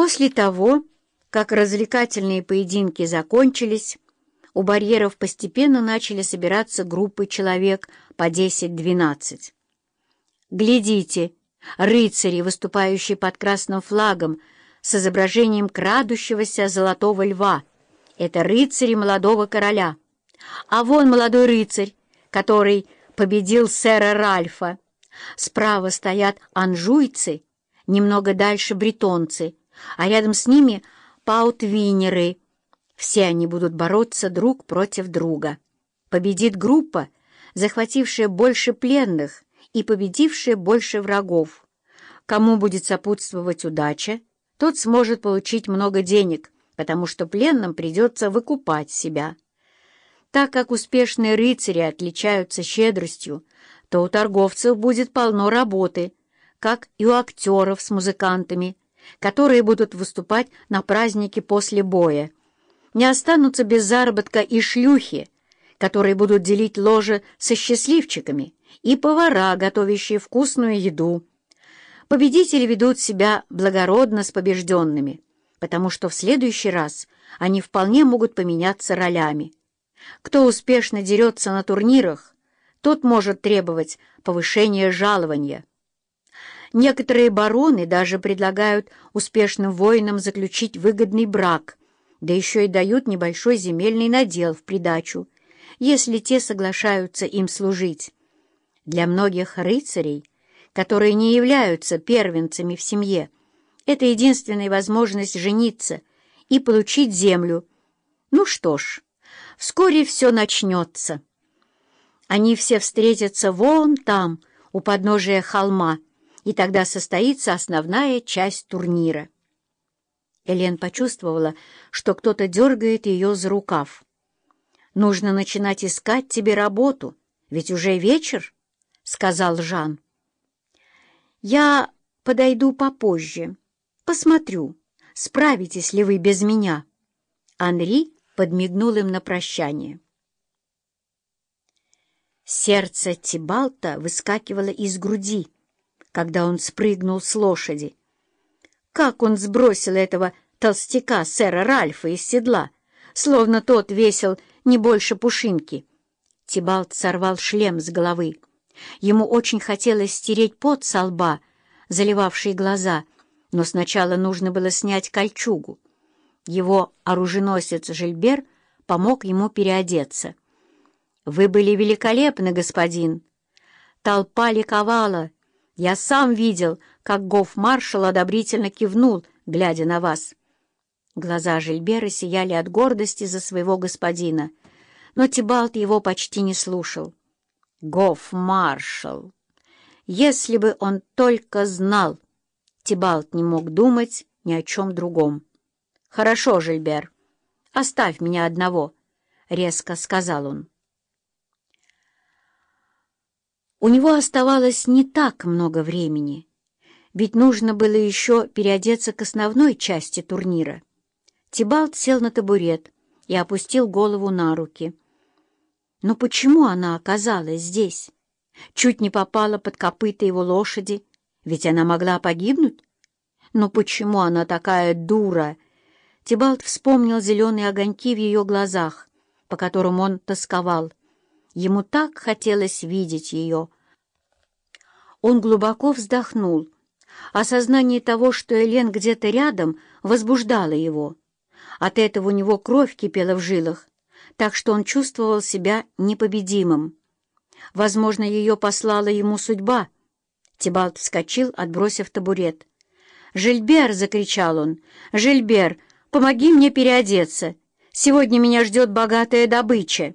После того, как развлекательные поединки закончились, у барьеров постепенно начали собираться группы человек по 10-12. «Глядите, рыцари, выступающие под красным флагом с изображением крадущегося золотого льва. Это рыцари молодого короля. А вон молодой рыцарь, который победил сэра Ральфа. Справа стоят анжуйцы, немного дальше бретонцы, а рядом с ними паутвинеры. Все они будут бороться друг против друга. Победит группа, захватившая больше пленных и победившая больше врагов. Кому будет сопутствовать удача, тот сможет получить много денег, потому что пленным придется выкупать себя. Так как успешные рыцари отличаются щедростью, то у торговцев будет полно работы, как и у актеров с музыкантами, которые будут выступать на празднике после боя. Не останутся без заработка и шлюхи, которые будут делить ложе со счастливчиками, и повара, готовящие вкусную еду. Победители ведут себя благородно с побежденными, потому что в следующий раз они вполне могут поменяться ролями. Кто успешно дерется на турнирах, тот может требовать повышения жалования. Некоторые бароны даже предлагают успешным воинам заключить выгодный брак, да еще и дают небольшой земельный надел в придачу, если те соглашаются им служить. Для многих рыцарей, которые не являются первенцами в семье, это единственная возможность жениться и получить землю. Ну что ж, вскоре все начнется. Они все встретятся вон там, у подножия холма, и тогда состоится основная часть турнира. Элен почувствовала, что кто-то дергает ее за рукав. «Нужно начинать искать тебе работу, ведь уже вечер», — сказал Жан. «Я подойду попозже, посмотрю, справитесь ли вы без меня». Анри подмигнул им на прощание. Сердце Тибалта выскакивало из груди, когда он спрыгнул с лошади. Как он сбросил этого толстяка сэра Ральфа из седла, словно тот весил не больше пушинки. Тибалт сорвал шлем с головы. Ему очень хотелось стереть пот со лба, заливавший глаза, но сначала нужно было снять кольчугу. Его оруженосец Жильбер помог ему переодеться. «Вы были великолепны, господин!» Толпа ликовала. Я сам видел, как гоф-маршал одобрительно кивнул, глядя на вас. Глаза Жильбера сияли от гордости за своего господина, но Тибалт его почти не слушал. Гоф-маршал! Если бы он только знал! Тибалт не мог думать ни о чем другом. «Хорошо, Жильбер, оставь меня одного», — резко сказал он. У него оставалось не так много времени, ведь нужно было еще переодеться к основной части турнира. Тибалт сел на табурет и опустил голову на руки. Но почему она оказалась здесь? Чуть не попала под копыта его лошади, ведь она могла погибнуть. Но почему она такая дура? Тибалт вспомнил зеленые огоньки в ее глазах, по которым он тосковал. Ему так хотелось видеть ее. Он глубоко вздохнул. Осознание того, что Элен где-то рядом, возбуждало его. От этого у него кровь кипела в жилах, так что он чувствовал себя непобедимым. Возможно, ее послала ему судьба. Тибалт вскочил, отбросив табурет. «Жильбер!» — закричал он. «Жильбер, помоги мне переодеться! Сегодня меня ждет богатая добыча!»